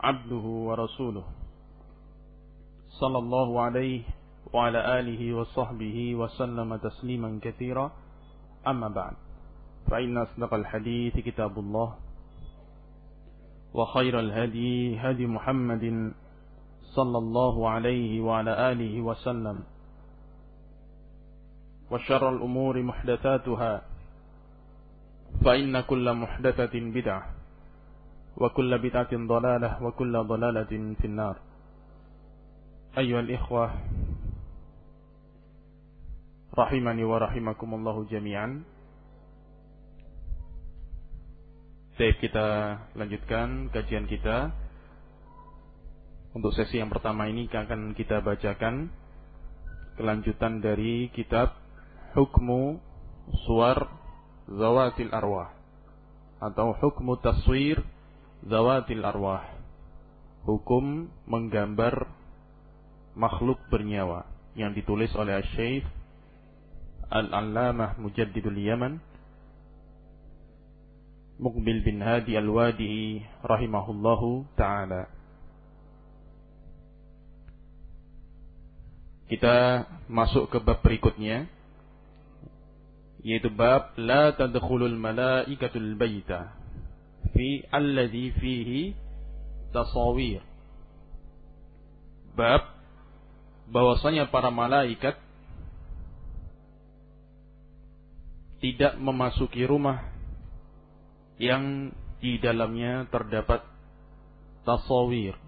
عبده ورسوله صلى الله عليه وعلى آله وصحبه وسلم تسليما كثيرا. أما بعد فإن أصدق الحديث كتاب الله وخير الهدي هدي محمد صلى الله عليه وعلى آله وسلم وشر الأمور محدثاتها فإن كل محدثة بدعة. وكل بدعة ضلالة وكل ضلالة في النار أيها الإخوة رحمني ورحمكم الله جميعا Baik kita lanjutkan kajian kita Untuk sesi yang pertama ini akan kita bacakan Kelanjutan dari kitab Hukmu Suar Zawatil Arwah Atau Hukmu Taswir Zawatil Arwah Hukum menggambar makhluk bernyawa Yang ditulis oleh Syekh Al-Allamah Mujaddidul Yaman Mukbil bin Hadi Al-Wadi rahimahullahu taala. Kita masuk ke bab berikutnya yaitu bab la tadkhulul malaikatul baita fi alladhi fihi tasawir. Bab bahwasanya para malaikat tidak memasuki rumah yang di dalamnya terdapat tasawir.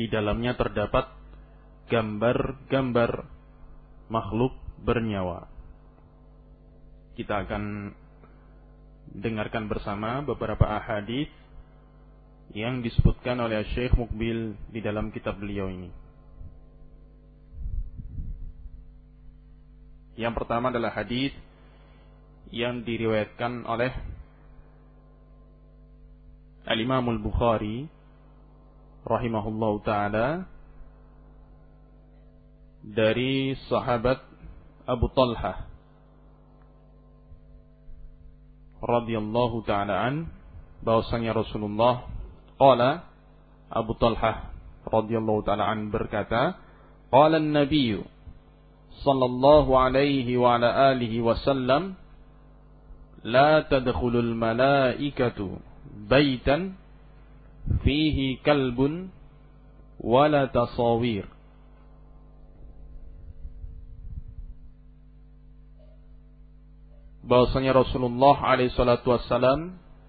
Di dalamnya terdapat gambar-gambar makhluk bernyawa. Kita akan dengarkan bersama beberapa ahadith yang disebutkan oleh Syekh Mukbil di dalam kitab beliau ini. Yang pertama adalah hadis yang diriwayatkan oleh Al-Imam Al-Bukhari rahimahullahu taala dari sahabat Abu Talha radhiyallahu taala an bahwasanya Rasulullah qala Abu Talha radhiyallahu taala an berkata qala an-nabiy sallallahu alaihi wa ala alihi wasallam la tadkhulul malaikatu baitan fihi kalbun wala tasawir. Bahwasanya Rasulullah alaihi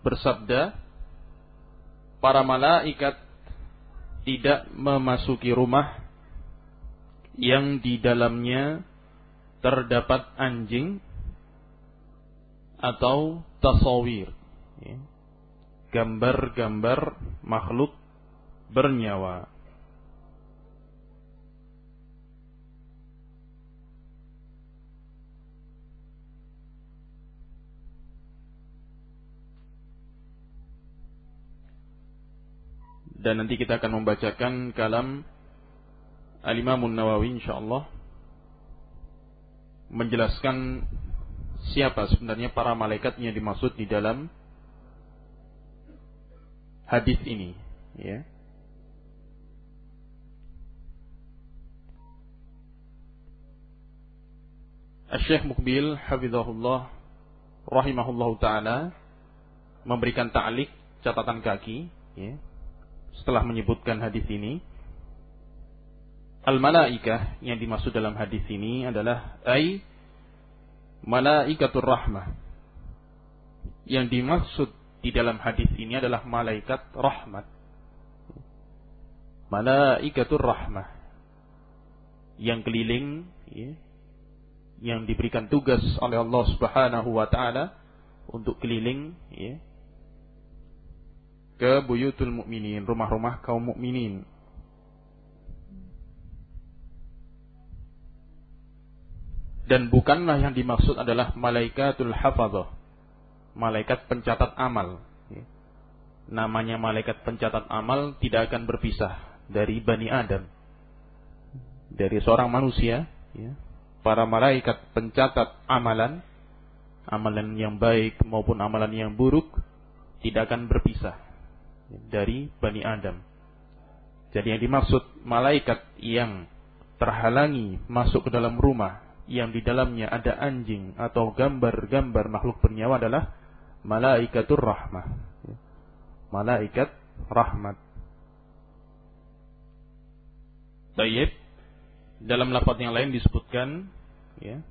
bersabda, para malaikat tidak memasuki rumah yang di dalamnya terdapat anjing atau tasawir. Ya gambar-gambar makhluk bernyawa. Dan nanti kita akan membacakan kalam Al-Imam Nawawi insyaallah. Menjelaskan siapa sebenarnya para malaikat yang dimaksud di dalam hadis ini ya. Syekh Mukbil hafizahullah rahimahullahu taala memberikan ta'lik catatan kaki ya setelah menyebutkan hadis ini al malaikah yang dimaksud dalam hadis ini adalah ai malaikatur rahmah yang dimaksud di dalam hadis ini adalah malaikat rahmat. Malaikatur rahmah yang keliling ya, yang diberikan tugas oleh Allah Subhanahu wa taala untuk keliling ya, ke buyutul mukminin, rumah-rumah kaum mukminin. Dan bukanlah yang dimaksud adalah malaikatul hafadzah. Malaikat pencatat amal. Namanya malaikat pencatat amal tidak akan berpisah dari Bani Adam. Dari seorang manusia. Para malaikat pencatat amalan. Amalan yang baik maupun amalan yang buruk. Tidak akan berpisah. Dari Bani Adam. Jadi yang dimaksud malaikat yang terhalangi masuk ke dalam rumah yang di dalamnya ada anjing atau gambar-gambar makhluk bernyawa adalah malaikatur rahmah. Malaikat rahmat. Tayyib. Dalam lafaz yang lain disebutkan ya.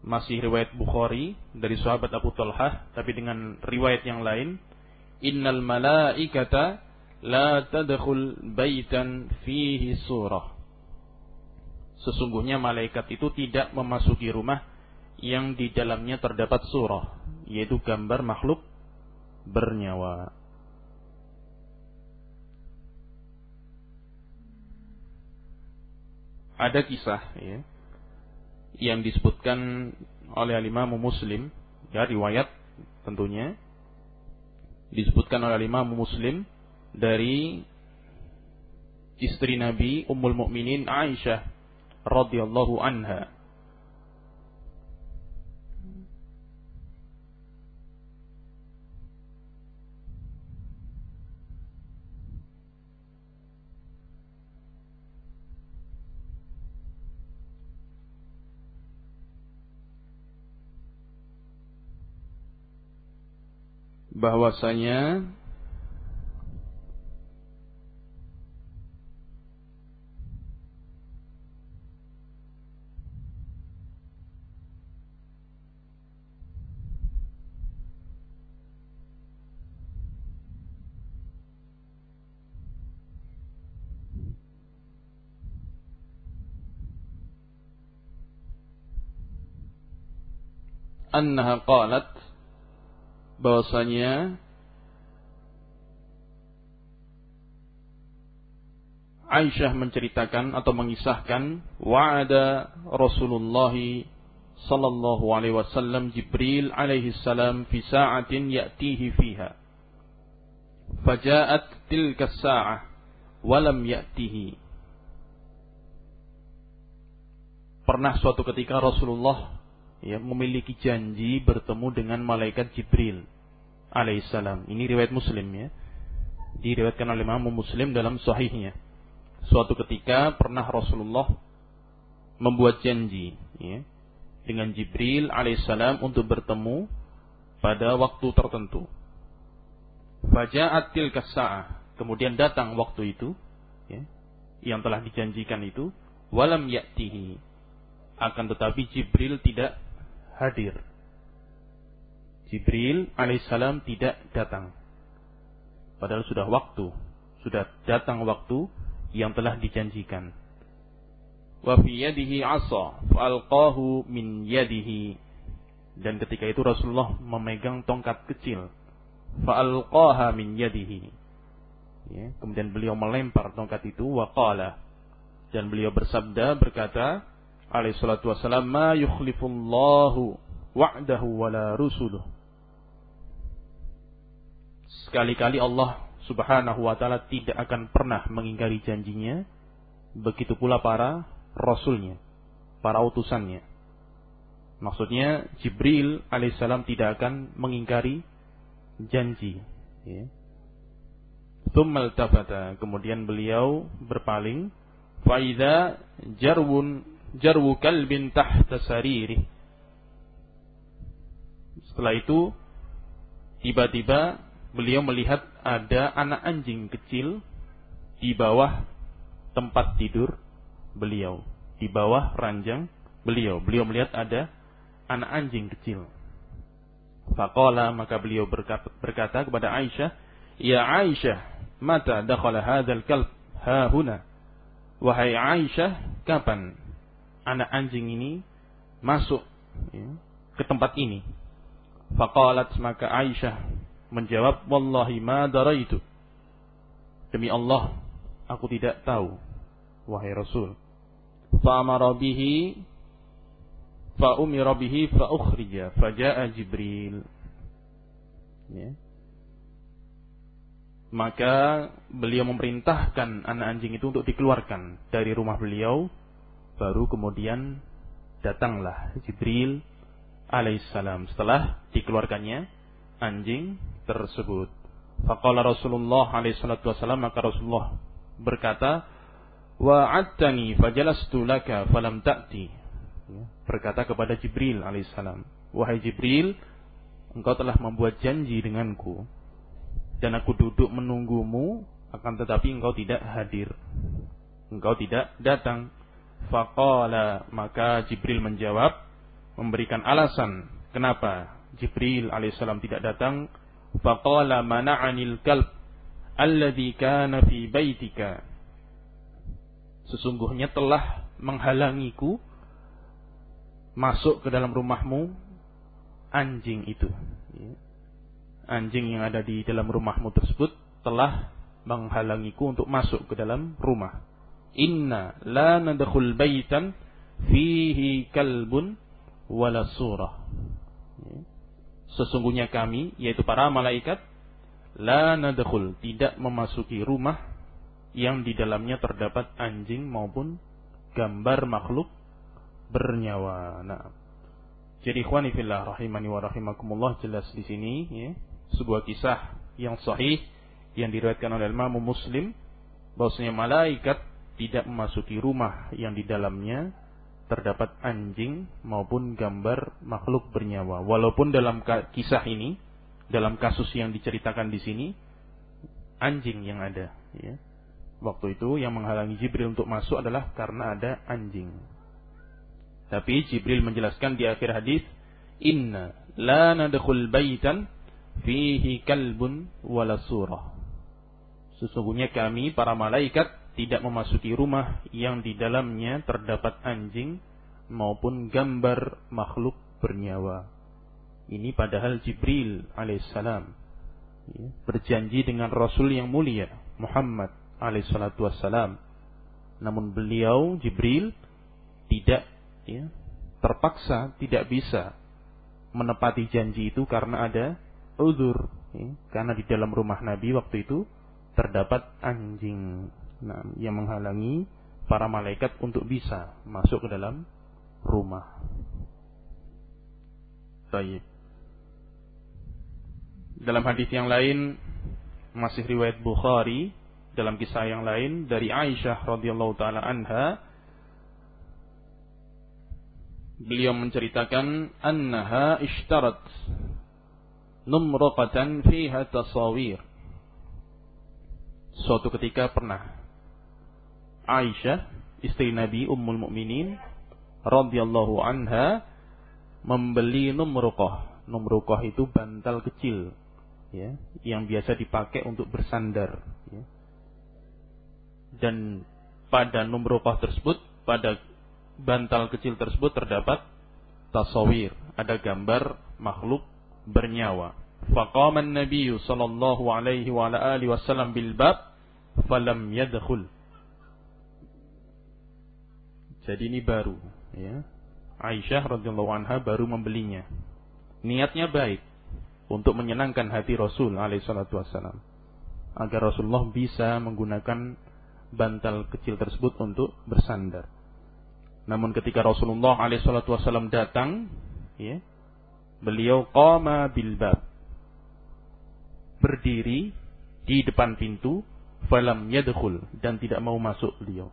Masih riwayat Bukhari dari sahabat Abu Talhah tapi dengan riwayat yang lain, innal malaikata la tadkhul baitan fihi surah sesungguhnya malaikat itu tidak memasuki rumah yang di dalamnya terdapat surah, yaitu gambar makhluk bernyawa. Ada kisah ya, yang disebutkan oleh Imam Muslim, ya riwayat tentunya disebutkan oleh Imam Muslim dari istri Nabi Ummul Mukminin Aisyah radhiyallahu anha bahwasanya annaha qalat bahwasanya Aisyah menceritakan atau mengisahkan wa'ada Rasulullah sallallahu alaihi wasallam Jibril alaihi salam fi sa'atin ya'tihi fiha. Faja'at tilka as-sa'ah wa lam ya'tihi. Pernah suatu ketika Rasulullah ya memiliki janji bertemu dengan malaikat Jibril alaihissalam. Ini riwayat Muslim ya. Diriwayatkan oleh Imam Muslim dalam sahihnya. Suatu ketika pernah Rasulullah membuat janji ya, dengan Jibril alaihissalam untuk bertemu pada waktu tertentu. Faja'at tilka Kemudian datang waktu itu ya, yang telah dijanjikan itu walam ya'tihi akan tetapi Jibril tidak hadir. Jibril alaihissalam tidak datang. Padahal sudah waktu, sudah datang waktu yang telah dijanjikan. Wa fi yadihi 'asa fa'alqahu min yadihi. Dan ketika itu Rasulullah memegang tongkat kecil. Fa'alqaha min yadihi. Ya, kemudian beliau melempar tongkat itu wa qala dan beliau bersabda berkata alaihi salatu wasalam ma yukhlifullahu wa'dahu wala rusuluh sekali-kali Allah subhanahu wa ta'ala tidak akan pernah mengingkari janjinya begitu pula para rasulnya para utusannya maksudnya Jibril alaihissalam tidak akan mengingkari janji ya. kemudian beliau berpaling faida jarwun jarwu kalbin tahta sariri. Setelah itu tiba-tiba beliau melihat ada anak anjing kecil di bawah tempat tidur beliau, di bawah ranjang beliau. Beliau melihat ada anak anjing kecil. Faqala maka beliau berkata, berkata kepada Aisyah, "Ya Aisyah, mata dakhala hadzal kalb ha huna?" Wahai Aisyah, kapan anak anjing ini masuk ya, ke tempat ini. Faqalat maka Aisyah menjawab, "Wallahi ma daraitu." Demi Allah, aku tidak tahu, wahai Rasul. Fa'amara bihi fa'umira bihi fa'ukhrija faja'a Jibril. Ya. Maka beliau memerintahkan anak anjing itu untuk dikeluarkan dari rumah beliau. Baru kemudian datanglah Jibril alaihissalam. Setelah dikeluarkannya anjing tersebut. Faqala Rasulullah alaihissalatu wassalam maka Rasulullah berkata, Wa'adtani fajalastu laka falam ta'ti. Ya, berkata kepada Jibril alaihissalam, Wahai Jibril, engkau telah membuat janji denganku. Dan aku duduk menunggumu, akan tetapi engkau tidak hadir. Engkau tidak datang. Faqala, maka Jibril menjawab, memberikan alasan, kenapa Jibril alaihissalam tidak datang. Faqala mana'anil kalb alladhi kana fi baitika. Sesungguhnya telah menghalangiku masuk ke dalam rumahmu anjing itu. Anjing yang ada di dalam rumahmu tersebut telah menghalangiku untuk masuk ke dalam rumah inna la nadkhul baitan fihi kalbun wala surah. Sesungguhnya kami yaitu para malaikat la nadkhul tidak memasuki rumah yang di dalamnya terdapat anjing maupun gambar makhluk bernyawa. Nah, jadi ikhwani fillah rahimani wa rahimakumullah jelas di sini ya, sebuah kisah yang sahih yang diriwayatkan oleh Imam Muslim bahwasanya malaikat tidak memasuki rumah yang di dalamnya terdapat anjing maupun gambar makhluk bernyawa. Walaupun dalam kisah ini, dalam kasus yang diceritakan di sini, anjing yang ada. Ya. Waktu itu yang menghalangi Jibril untuk masuk adalah karena ada anjing. Tapi Jibril menjelaskan di akhir hadis, Inna la nadkhul baitan fihi kalbun wala surah. Sesungguhnya kami para malaikat tidak memasuki rumah yang di dalamnya terdapat anjing maupun gambar makhluk bernyawa. Ini padahal Jibril alaihissalam ya, berjanji dengan Rasul yang mulia Muhammad alaihissalatu wassalam. Namun beliau Jibril tidak ya, terpaksa tidak bisa menepati janji itu karena ada uzur ya, karena di dalam rumah Nabi waktu itu terdapat anjing nah, yang menghalangi para malaikat untuk bisa masuk ke dalam rumah. Baik. Dalam hadis yang lain masih riwayat Bukhari dalam kisah yang lain dari Aisyah radhiyallahu taala anha beliau menceritakan annaha ishtarat numraqatan fiha tasawir suatu ketika pernah Aisyah, istri Nabi Ummul Mukminin radhiyallahu anha membeli numruqah. Numruqah itu bantal kecil ya, yang biasa dipakai untuk bersandar ya. Dan pada numruqah tersebut, pada bantal kecil tersebut terdapat tasawir, ada gambar makhluk bernyawa. Faqama an-nabiy sallallahu alaihi wa ala alihi wasallam bil bab falam yadkhul jadi ini baru, ya. Aisyah radhiyallahu anha baru membelinya. Niatnya baik untuk menyenangkan hati Rasul alaihi salatu wasallam. Agar Rasulullah bisa menggunakan bantal kecil tersebut untuk bersandar. Namun ketika Rasulullah alaihi salatu wasallam datang, ya, beliau qama bil bab. Berdiri di depan pintu, falam yadkhul dan tidak mau masuk beliau.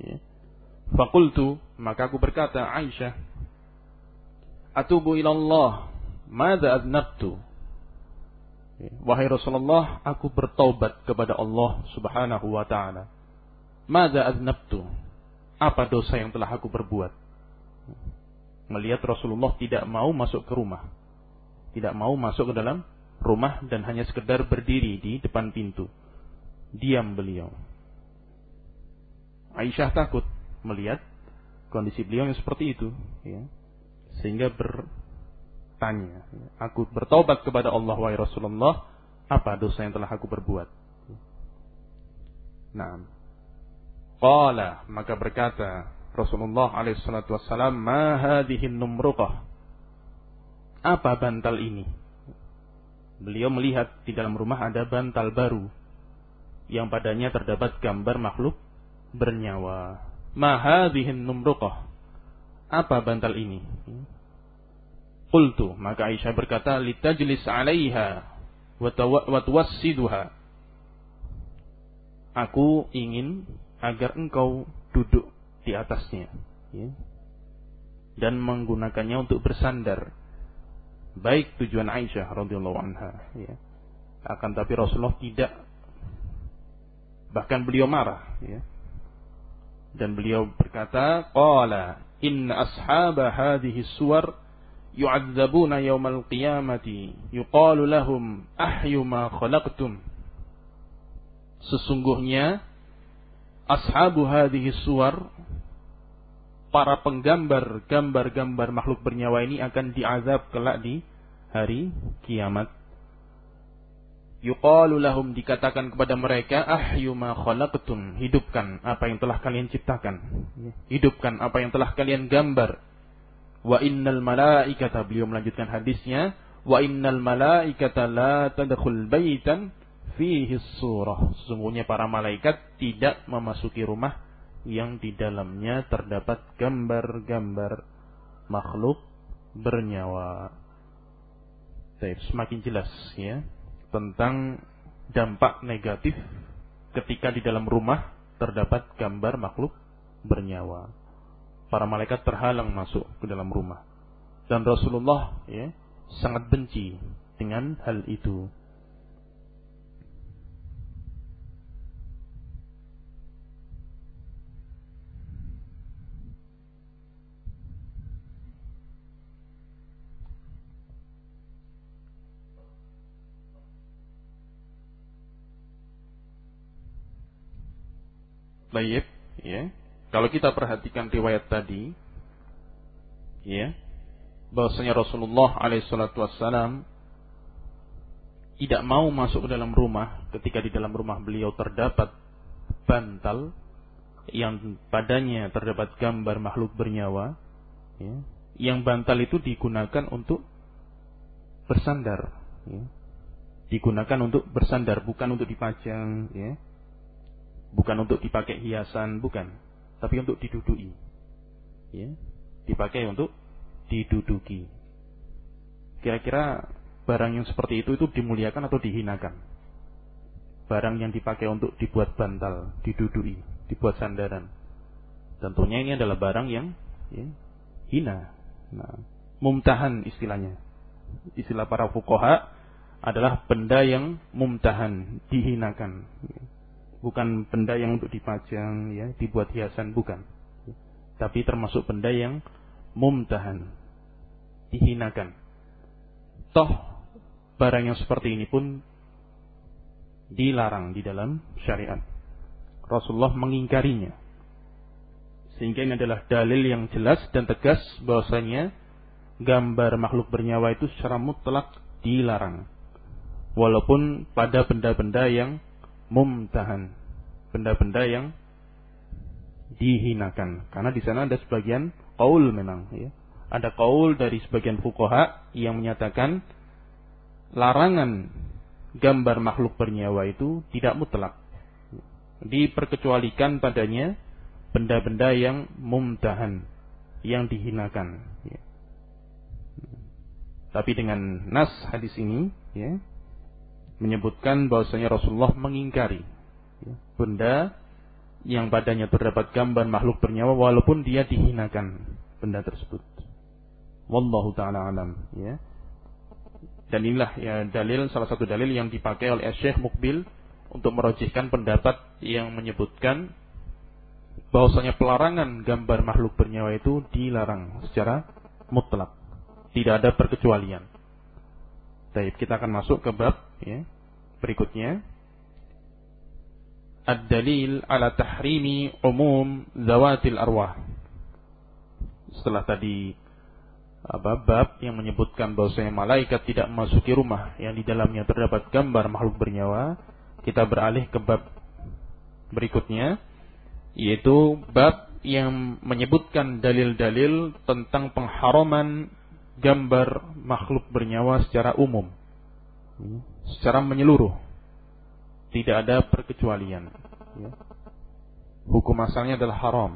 Ya. Fakultu, maka aku berkata, Aisyah, Atubu ilallah, mada adnabtu. Wahai Rasulullah, aku bertaubat kepada Allah subhanahu wa ta'ala. Mada adnabtu. Apa dosa yang telah aku berbuat? Melihat Rasulullah tidak mau masuk ke rumah. Tidak mau masuk ke dalam rumah dan hanya sekedar berdiri di depan pintu. Diam beliau. Aisyah takut melihat kondisi beliau yang seperti itu ya. sehingga bertanya aku bertobat kepada Allah wahai Rasulullah Apa dosa yang telah aku berbuat? Nah, Qala maka berkata Rasulullah alaihi salatu wassalam, "Ma hadhihi numruqah?" Apa bantal ini? Beliau melihat di dalam rumah ada bantal baru yang padanya terdapat gambar makhluk bernyawa. Ma hadhihi numruqah? Apa bantal ini? Qultu, maka Aisyah berkata, "Litajlis 'alaiha wa tuwassiduha." Aku ingin agar engkau duduk di atasnya ya. dan menggunakannya untuk bersandar baik tujuan Aisyah radhiyallahu anha ya. akan tapi Rasulullah tidak bahkan beliau marah ya. Dan beliau berkata qala inna ashaba hadhihi suwar yu'adzabuna yawmal qiyamati yuqalu lahum ahyu ma khalaqtum sesungguhnya ashabu hadhihi suwar para penggambar gambar-gambar makhluk bernyawa ini akan diazab kelak di hari kiamat. Yuqalu lahum dikatakan kepada mereka ahyu ma khalaqtum hidupkan apa yang telah kalian ciptakan hidupkan apa yang telah kalian gambar wa innal malaikata beliau melanjutkan hadisnya wa innal malaikata la tadkhul baitan fihi surah. Sesungguhnya para malaikat tidak memasuki rumah yang di dalamnya terdapat gambar-gambar makhluk bernyawa. Baik, semakin jelas ya tentang dampak negatif ketika di dalam rumah terdapat gambar makhluk bernyawa. Para malaikat terhalang masuk ke dalam rumah. Dan Rasulullah ya sangat benci dengan hal itu. Baik, ya. Kalau kita perhatikan riwayat tadi, ya, bahwasanya Rasulullah alaihissalatu wassalam tidak mau masuk ke dalam rumah ketika di dalam rumah beliau terdapat bantal yang padanya terdapat gambar makhluk bernyawa, ya, yang bantal itu digunakan untuk bersandar, ya. digunakan untuk bersandar bukan untuk dipajang, ya bukan untuk dipakai hiasan, bukan, tapi untuk diduduki. Ya, dipakai untuk diduduki. Kira-kira barang yang seperti itu itu dimuliakan atau dihinakan? Barang yang dipakai untuk dibuat bantal, diduduki, dibuat sandaran. Tentunya ini adalah barang yang ya, hina. Nah, mumtahan istilahnya. Istilah para fukoha adalah benda yang mumtahan, dihinakan bukan benda yang untuk dipajang ya dibuat hiasan bukan. Tapi termasuk benda yang mumtahan dihinakan. Toh barang yang seperti ini pun dilarang di dalam syariat. Rasulullah mengingkarinya. Sehingga ini adalah dalil yang jelas dan tegas bahwasanya gambar makhluk bernyawa itu secara mutlak dilarang. Walaupun pada benda-benda yang mumtahan, benda-benda yang dihinakan. Karena di sana ada sebagian kaul memang ya. Ada kaul dari sebagian fukoha yang menyatakan larangan gambar makhluk bernyawa itu tidak mutlak. Diperkecualikan padanya benda-benda yang mumtahan, yang dihinakan. Ya. Tapi dengan nas hadis ini, ya, menyebutkan bahwasanya Rasulullah mengingkari ya, benda yang padanya terdapat gambar makhluk bernyawa walaupun dia dihinakan benda tersebut. Wallahu taala alam ya. Dan inilah ya dalil salah satu dalil yang dipakai oleh Syekh Mukbil untuk merojihkan pendapat yang menyebutkan bahwasanya pelarangan gambar makhluk bernyawa itu dilarang secara mutlak. Tidak ada perkecualian. Baik, kita akan masuk ke bab ya, berikutnya. Ad-dalil ala tahrimi umum zawatil arwah. Setelah tadi apa bab yang menyebutkan bahwasanya malaikat tidak memasuki rumah yang di dalamnya terdapat gambar makhluk bernyawa, kita beralih ke bab berikutnya yaitu bab yang menyebutkan dalil-dalil tentang pengharaman gambar makhluk bernyawa secara umum. Secara menyeluruh. Tidak ada perkecualian. Ya. Hukum asalnya adalah haram.